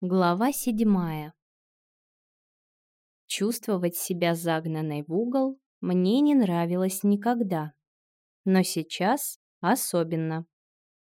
Глава седьмая. Чувствовать себя загнанной в угол мне не нравилось никогда. Но сейчас особенно.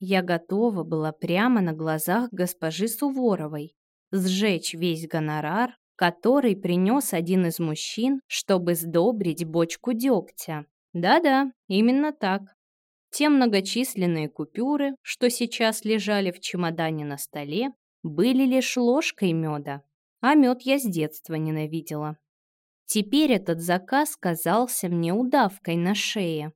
Я готова была прямо на глазах госпожи Суворовой сжечь весь гонорар, который принес один из мужчин, чтобы сдобрить бочку дегтя. Да-да, именно так. Те многочисленные купюры, что сейчас лежали в чемодане на столе, были лишь ложкой меда, а мед я с детства ненавидела. Теперь этот заказ казался мне удавкой на шее.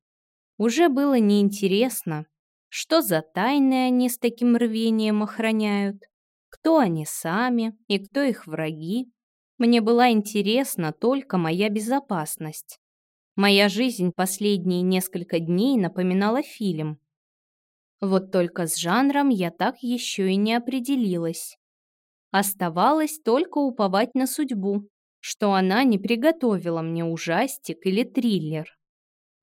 Уже было неинтересно, что за тайны они с таким рвением охраняют, кто они сами и кто их враги. Мне была интересна только моя безопасность. Моя жизнь последние несколько дней напоминала фильм, вот только с жанром я так еще и не определилась. Оставалось только уповать на судьбу, что она не приготовила мне ужастик или триллер.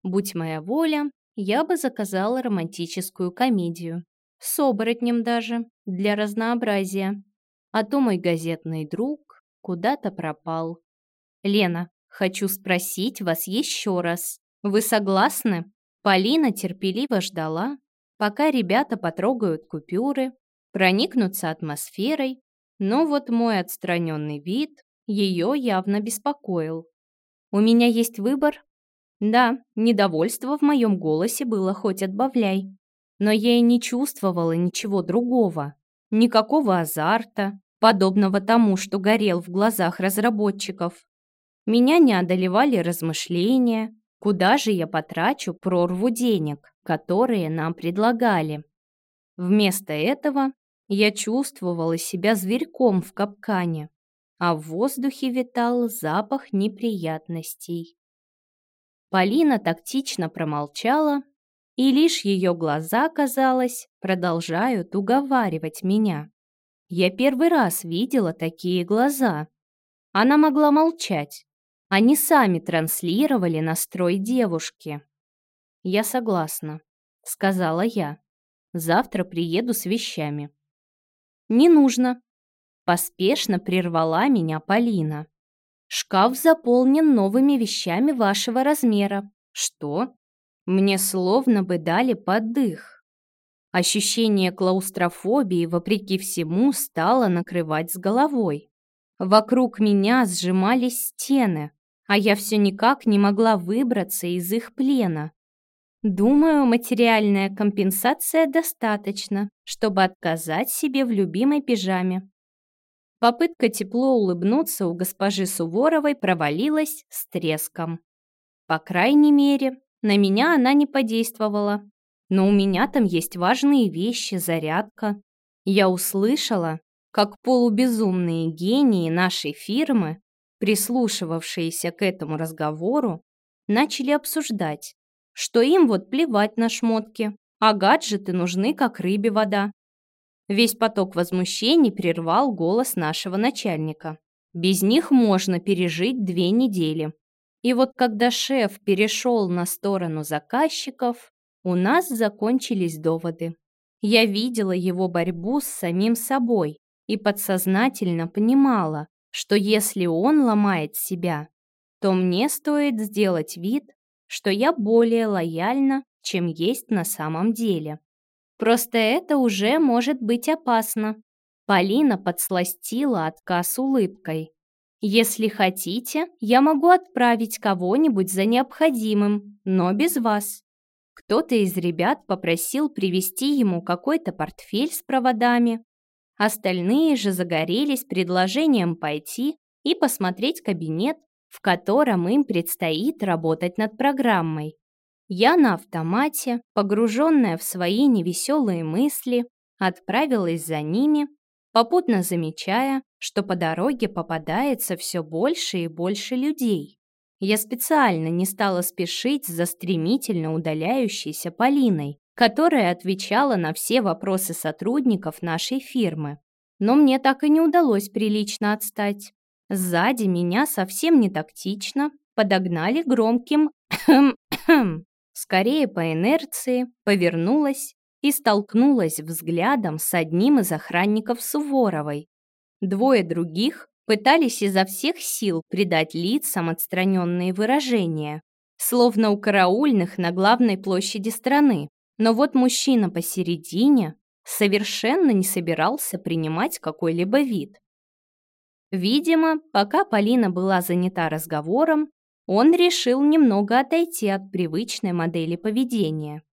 Будь моя воля, я бы заказала романтическую комедию. С оборотнем даже, для разнообразия. А то мой газетный друг куда-то пропал. Лена, хочу спросить вас еще раз. Вы согласны? Полина терпеливо ждала, пока ребята потрогают купюры, проникнутся атмосферой, но вот мой отстраненный вид ее явно беспокоил. «У меня есть выбор?» Да, недовольство в моем голосе было хоть отбавляй, но я и не чувствовала ничего другого, никакого азарта, подобного тому, что горел в глазах разработчиков. Меня не одолевали размышления, Куда же я потрачу прорву денег, которые нам предлагали? Вместо этого я чувствовала себя зверьком в капкане, а в воздухе витал запах неприятностей. Полина тактично промолчала, и лишь ее глаза, казалось, продолжают уговаривать меня. Я первый раз видела такие глаза. Она могла молчать, они сами транслировали настрой девушки. «Я согласна», — сказала я. «Завтра приеду с вещами». «Не нужно», — поспешно прервала меня Полина. «Шкаф заполнен новыми вещами вашего размера». «Что?» Мне словно бы дали поддых. Ощущение клаустрофобии, вопреки всему, стало накрывать с головой. Вокруг меня сжимались стены, а я все никак не могла выбраться из их плена. Думаю, материальная компенсация достаточно, чтобы отказать себе в любимой пижаме. Попытка тепло улыбнуться у госпожи Суворовой провалилась с треском. По крайней мере, на меня она не подействовала. Но у меня там есть важные вещи, зарядка. Я услышала, как полубезумные гении нашей фирмы прислушивавшиеся к этому разговору, начали обсуждать, что им вот плевать на шмотки, а гаджеты нужны, как рыбе вода. Весь поток возмущений прервал голос нашего начальника. Без них можно пережить две недели. И вот когда шеф перешел на сторону заказчиков, у нас закончились доводы. Я видела его борьбу с самим собой и подсознательно понимала, что если он ломает себя, то мне стоит сделать вид, что я более лояльна, чем есть на самом деле. Просто это уже может быть опасно. Полина подсластила отказ улыбкой. Если хотите, я могу отправить кого-нибудь за необходимым, но без вас. Кто-то из ребят попросил привезти ему какой-то портфель с проводами, Остальные же загорелись предложением пойти и посмотреть кабинет, в котором им предстоит работать над программой. Я на автомате, погруженная в свои невеселые мысли, отправилась за ними, попутно замечая, что по дороге попадается все больше и больше людей. Я специально не стала спешить за стремительно удаляющейся Полиной, которая отвечала на все вопросы сотрудников нашей фирмы. Но мне так и не удалось прилично отстать. Сзади меня совсем не тактично подогнали громким Скорее по инерции повернулась и столкнулась взглядом с одним из охранников Суворовой. Двое других пытались изо всех сил придать лицам отстраненные выражения, словно у караульных на главной площади страны. Но вот мужчина посередине совершенно не собирался принимать какой-либо вид. Видимо, пока Полина была занята разговором, он решил немного отойти от привычной модели поведения.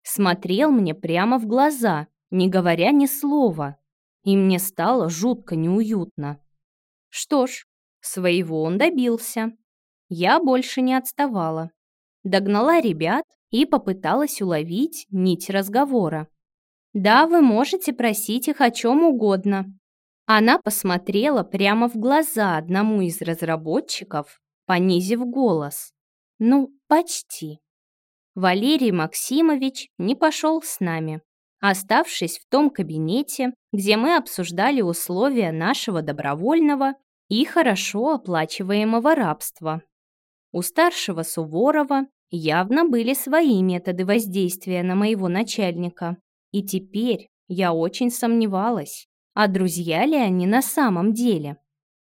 Смотрел мне прямо в глаза, не говоря ни слова, и мне стало жутко неуютно. Что ж, своего он добился. Я больше не отставала. Догнала ребят и попыталась уловить нить разговора. «Да, вы можете просить их о чем угодно». Она посмотрела прямо в глаза одному из разработчиков, понизив голос. «Ну, почти». Валерий Максимович не пошел с нами, оставшись в том кабинете, где мы обсуждали условия нашего добровольного и хорошо оплачиваемого рабства. У старшего Суворова явно были свои методы воздействия на моего начальника, и теперь я очень сомневалась, а друзья ли они на самом деле.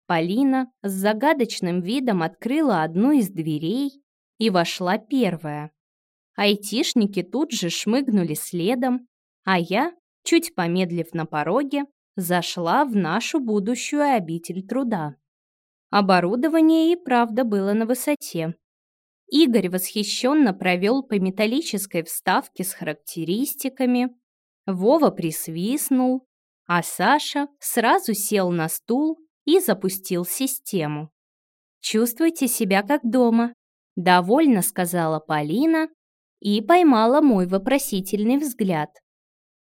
Полина с загадочным видом открыла одну из дверей и вошла первая. Айтишники тут же шмыгнули следом, а я, чуть помедлив на пороге, зашла в нашу будущую обитель труда. Оборудование и правда было на высоте. Игорь восхищенно провел по металлической вставке с характеристиками, Вова присвистнул, а Саша сразу сел на стул и запустил систему. «Чувствуйте себя как дома», — довольно сказала Полина и поймала мой вопросительный взгляд.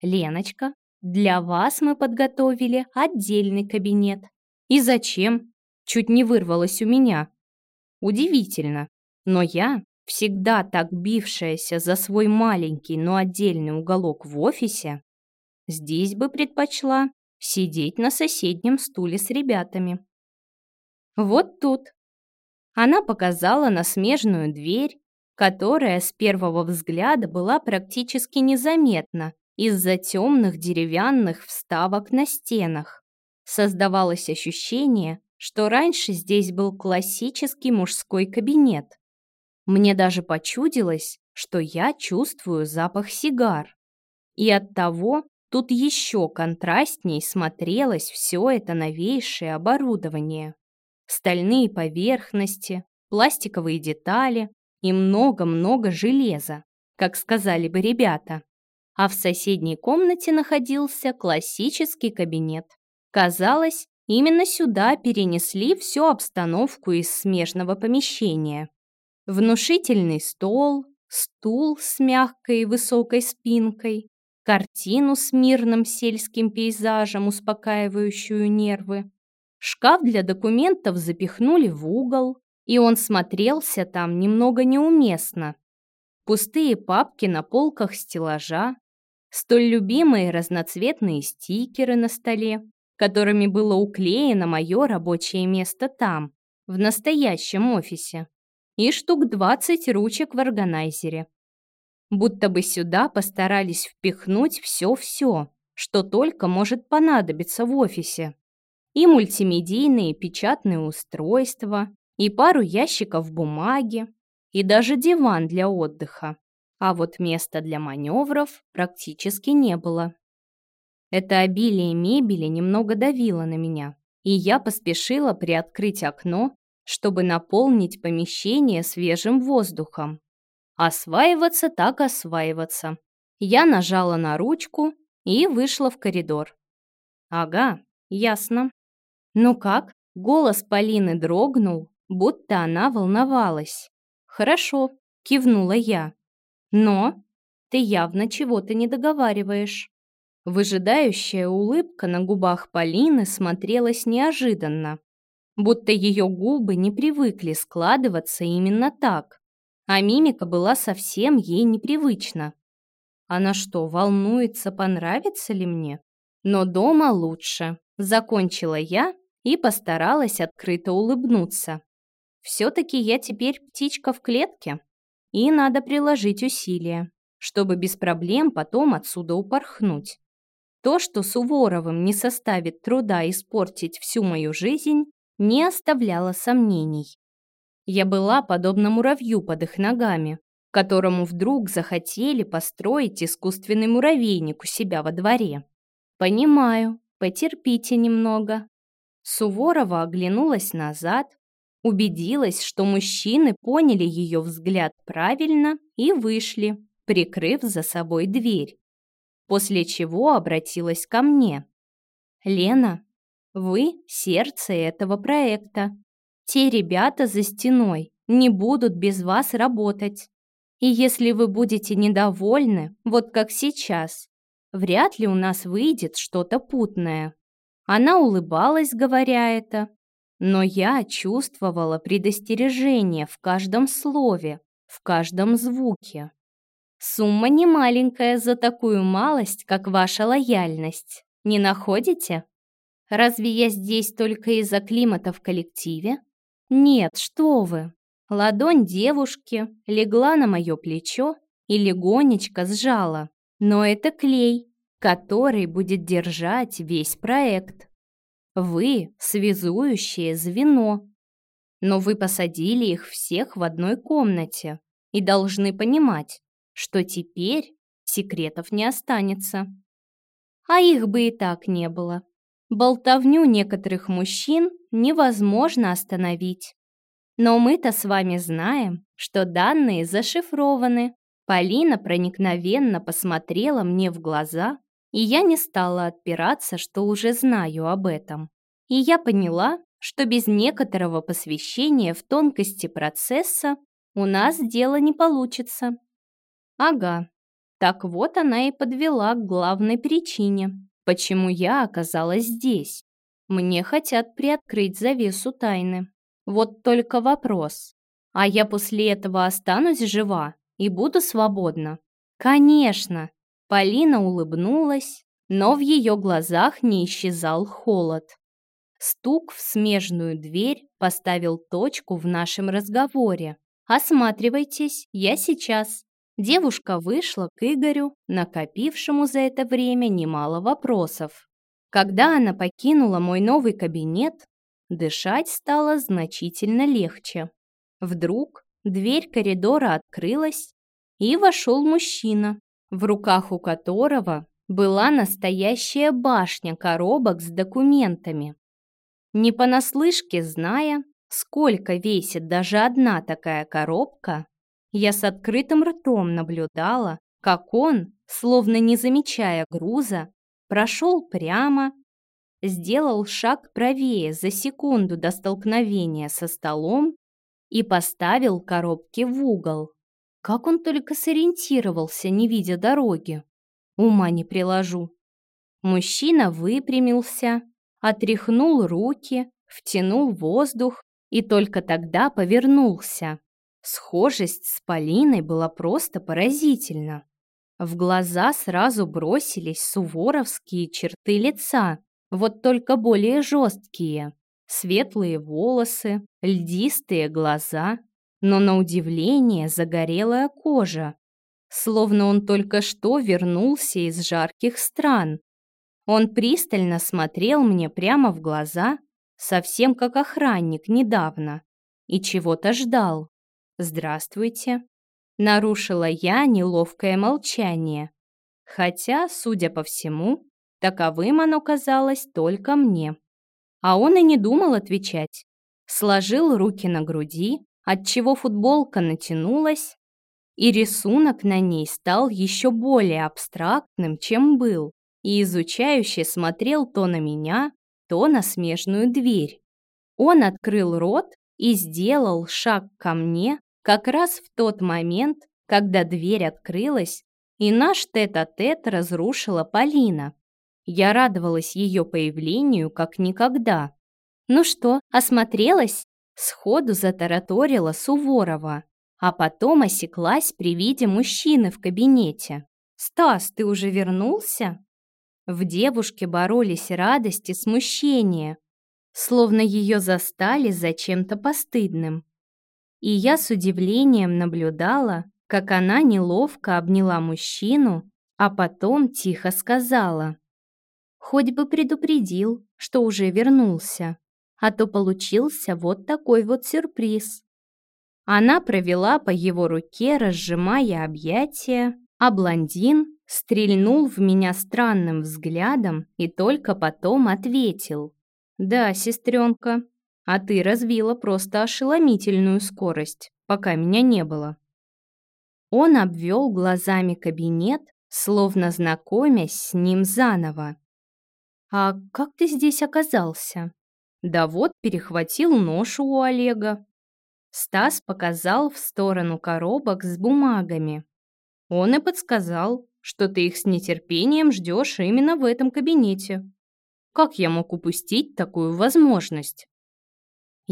«Леночка, для вас мы подготовили отдельный кабинет. И зачем? Чуть не вырвалось у меня. Удивительно, но я, всегда так бившаяся за свой маленький, но отдельный уголок в офисе, здесь бы предпочла сидеть на соседнем стуле с ребятами. Вот тут. Она показала на смежную дверь, которая с первого взгляда была практически незаметна из-за темных деревянных вставок на стенах. Создавалось ощущение, что раньше здесь был классический мужской кабинет. Мне даже почудилось, что я чувствую запах сигар. И оттого тут еще контрастней смотрелось все это новейшее оборудование. Стальные поверхности, пластиковые детали и много-много железа, как сказали бы ребята а в соседней комнате находился классический кабинет. Казалось, именно сюда перенесли всю обстановку из смежного помещения. Внушительный стол, стул с мягкой и высокой спинкой, картину с мирным сельским пейзажем, успокаивающую нервы. Шкаф для документов запихнули в угол, и он смотрелся там немного неуместно. Пустые папки на полках стеллажа, столь любимые разноцветные стикеры на столе, которыми было уклеено мое рабочее место там, в настоящем офисе, и штук 20 ручек в органайзере. Будто бы сюда постарались впихнуть все-все, что только может понадобиться в офисе. И мультимедийные печатные устройства, и пару ящиков бумаги, и даже диван для отдыха а вот места для маневров практически не было. Это обилие мебели немного давило на меня, и я поспешила приоткрыть окно, чтобы наполнить помещение свежим воздухом. Осваиваться так осваиваться. Я нажала на ручку и вышла в коридор. Ага, ясно. Ну как? Голос Полины дрогнул, будто она волновалась. Хорошо, кивнула я. Но ты явно чего-то не договариваешь. Выжидающая улыбка на губах Полины смотрелась неожиданно, будто ее губы не привыкли складываться именно так, а мимика была совсем ей непривычна. Она что, волнуется, понравится ли мне? Но дома лучше. Закончила я и постаралась открыто улыбнуться. Все-таки я теперь птичка в клетке. И надо приложить усилия, чтобы без проблем потом отсюда упорхнуть. То, что Суворовым не составит труда испортить всю мою жизнь, не оставляло сомнений. Я была подобна муравью под их ногами, которому вдруг захотели построить искусственный муравейник у себя во дворе. Понимаю, потерпите немного. Суворова оглянулась назад, убедилась, что мужчины поняли ее взгляд правильно и вышли, прикрыв за собой дверь. После чего обратилась ко мне. «Лена, вы — сердце этого проекта. Те ребята за стеной не будут без вас работать. И если вы будете недовольны, вот как сейчас, вряд ли у нас выйдет что-то путное. Она улыбалась, говоря это, но я чувствовала предостережение в каждом слове, в каждом звуке. Сумма не маленькая за такую малость, как ваша лояльность. Не находите? Разве я здесь только из-за климата в коллективе? Нет, что вы. Ладонь девушки легла на мое плечо и легонечко сжала. Но это клей, который будет держать весь проект. Вы — связующее звено. Но вы посадили их всех в одной комнате и должны понимать, что теперь секретов не останется. А их бы и так не было. Болтовню некоторых мужчин невозможно остановить. Но мы-то с вами знаем, что данные зашифрованы. Полина проникновенно посмотрела мне в глаза, и я не стала отпираться, что уже знаю об этом. И я поняла, что без некоторого посвящения в тонкости процесса у нас дело не получится. Ага, так вот она и подвела к главной причине, почему я оказалась здесь. Мне хотят приоткрыть завесу тайны. Вот только вопрос. А я после этого останусь жива и буду свободна? Конечно. Полина улыбнулась, но в ее глазах не исчезал холод. Стук в смежную дверь поставил точку в нашем разговоре. «Осматривайтесь, я сейчас». Девушка вышла к Игорю, накопившему за это время немало вопросов. Когда она покинула мой новый кабинет, дышать стало значительно легче. Вдруг дверь коридора открылась, и вошел мужчина, в руках у которого была настоящая башня коробок с документами. Не понаслышке зная, сколько весит даже одна такая коробка, я с открытым ртом наблюдала, как он, словно не замечая груза, прошел прямо, сделал шаг правее за секунду до столкновения со столом и поставил коробки в угол. Как он только сориентировался, не видя дороги. Ума не приложу. Мужчина выпрямился, отряхнул руки, втянул воздух и только тогда повернулся. Схожесть с Полиной была просто поразительна. В глаза сразу бросились суворовские черты лица, вот только более жесткие. Светлые волосы, льдистые глаза, но на удивление загорелая кожа. Словно он только что вернулся из жарких стран. Он пристально смотрел мне прямо в глаза, совсем как охранник недавно, и чего-то ждал. «Здравствуйте», — нарушила я неловкое молчание. Хотя, судя по всему, таковым оно казалось только мне. А он и не думал отвечать. Сложил руки на груди, отчего футболка натянулась, и рисунок на ней стал еще более абстрактным, чем был, и изучающе смотрел то на меня, то на смежную дверь. Он открыл рот и сделал шаг ко мне, как раз в тот момент, когда дверь открылась, и наш тет-а-тет -тет разрушила Полина. Я радовалась ее появлению как никогда. «Ну что, осмотрелась?» Сходу затараторила Суворова, а потом осеклась при виде мужчины в кабинете. «Стас, ты уже вернулся?» В девушке боролись радость и смущение, словно ее застали за чем-то постыдным и я с удивлением наблюдала, как она неловко обняла мужчину, а потом тихо сказала Хоть бы предупредил, что уже вернулся, а то получился вот такой вот сюрприз. Она провела по его руке, разжимая объятия, а блондин стрельнул в меня странным взглядом и только потом ответил. «Да, сестренка, а ты развила просто ошеломительную скорость, пока меня не было». Он обвел глазами кабинет, словно знакомясь с ним заново. «А как ты здесь оказался?» «Да вот, перехватил нож у Олега». Стас показал в сторону коробок с бумагами. Он и подсказал, что ты их с нетерпением ждешь именно в этом кабинете. Как я мог упустить такую возможность?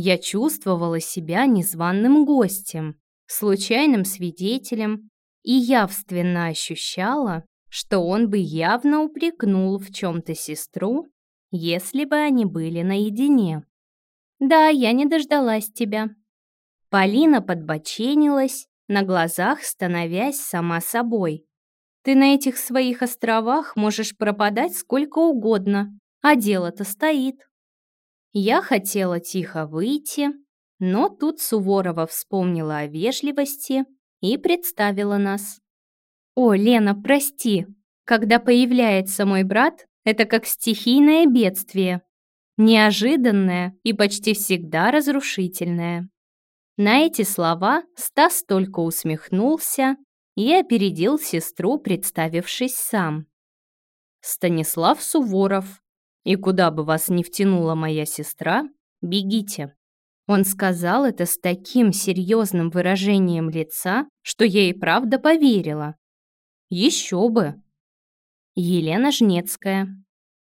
Я чувствовала себя незваным гостем, случайным свидетелем и явственно ощущала, что он бы явно упрекнул в чем-то сестру, если бы они были наедине. «Да, я не дождалась тебя». Полина подбоченилась, на глазах становясь сама собой. «Ты на этих своих островах можешь пропадать сколько угодно, а дело-то стоит». Я хотела тихо выйти, но тут Суворова вспомнила о вежливости и представила нас. «О, Лена, прости, когда появляется мой брат, это как стихийное бедствие, неожиданное и почти всегда разрушительное». На эти слова Стас только усмехнулся и опередил сестру, представившись сам. «Станислав Суворов, и куда бы вас ни втянула моя сестра, бегите». Он сказал это с таким серьезным выражением лица, что я и правда поверила. Еще бы! Елена Жнецкая.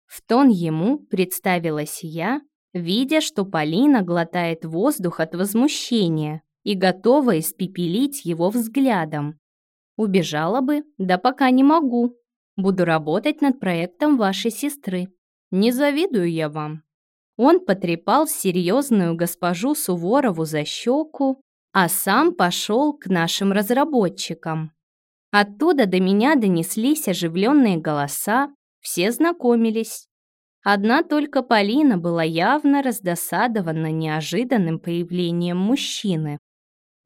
В тон ему представилась я, видя, что Полина глотает воздух от возмущения и готова испепелить его взглядом. Убежала бы, да пока не могу. Буду работать над проектом вашей сестры. Не завидую я вам. Он потрепал серьезную госпожу Суворову за щеку, а сам пошел к нашим разработчикам. Оттуда до меня донеслись оживленные голоса, все знакомились. Одна только Полина была явно раздосадована неожиданным появлением мужчины.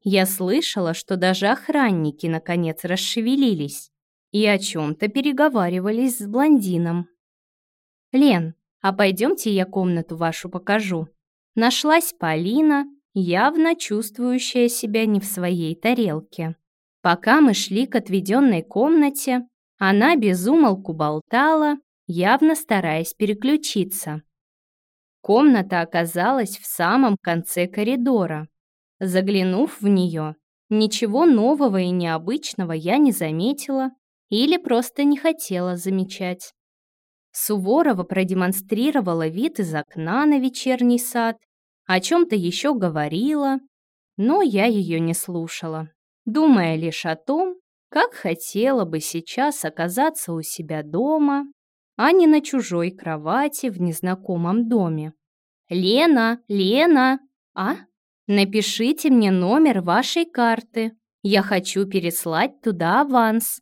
Я слышала, что даже охранники наконец расшевелились и о чем-то переговаривались с блондином. «Лен, а пойдемте я комнату вашу покажу». Нашлась Полина, явно чувствующая себя не в своей тарелке. Пока мы шли к отведенной комнате, она безумолку болтала, явно стараясь переключиться. Комната оказалась в самом конце коридора. Заглянув в нее, ничего нового и необычного я не заметила или просто не хотела замечать. Суворова продемонстрировала вид из окна на вечерний сад, о чем-то еще говорила, но я ее не слушала, думая лишь о том, как хотела бы сейчас оказаться у себя дома, а не на чужой кровати в незнакомом доме. «Лена, Лена, а? Напишите мне номер вашей карты. Я хочу переслать туда аванс.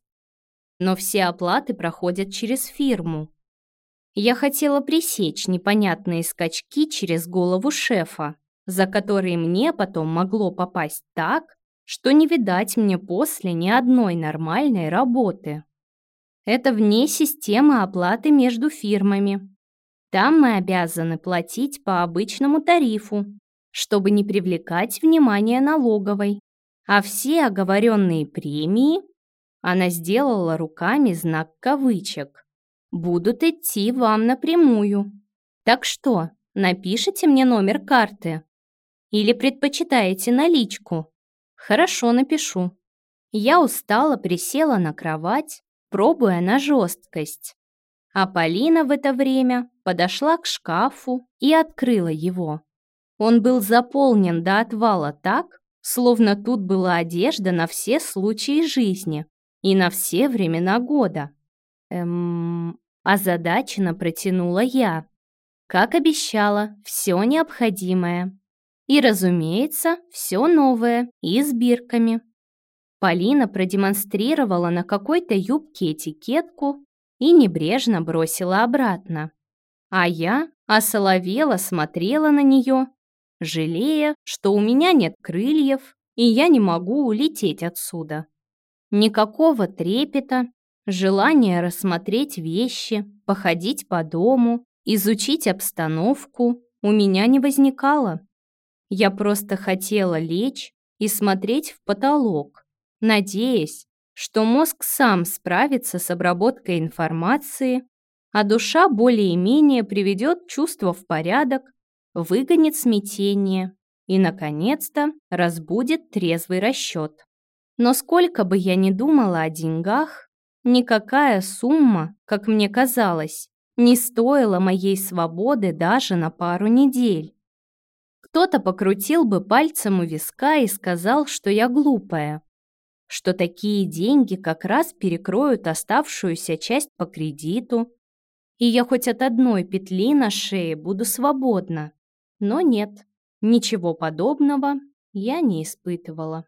Но все оплаты проходят через фирму. Я хотела пресечь непонятные скачки через голову шефа, за которые мне потом могло попасть так, что не видать мне после ни одной нормальной работы. Это вне системы оплаты между фирмами. Там мы обязаны платить по обычному тарифу, чтобы не привлекать внимание налоговой. А все оговоренные премии она сделала руками знак кавычек будут идти вам напрямую. Так что, напишите мне номер карты? Или предпочитаете наличку? Хорошо, напишу. Я устало присела на кровать, пробуя на жесткость. А Полина в это время подошла к шкафу и открыла его. Он был заполнен до отвала так, словно тут была одежда на все случаи жизни и на все времена года. Эм, озадаченно протянула я. Как обещала, все необходимое. И, разумеется, все новое и с бирками. Полина продемонстрировала на какой-то юбке этикетку, и небрежно бросила обратно. А я осоловела смотрела на нее, жалея, что у меня нет крыльев, и я не могу улететь отсюда. Никакого трепета, желания рассмотреть вещи, походить по дому, изучить обстановку у меня не возникало. Я просто хотела лечь и смотреть в потолок, надеясь, что мозг сам справится с обработкой информации, а душа более-менее приведет чувство в порядок, выгонит смятение и, наконец-то, разбудит трезвый расчет. Но сколько бы я ни думала о деньгах, никакая сумма, как мне казалось, не стоила моей свободы даже на пару недель. Кто-то покрутил бы пальцем у виска и сказал, что я глупая, что такие деньги как раз перекроют оставшуюся часть по кредиту, и я хоть от одной петли на шее буду свободна. Но нет, ничего подобного я не испытывала.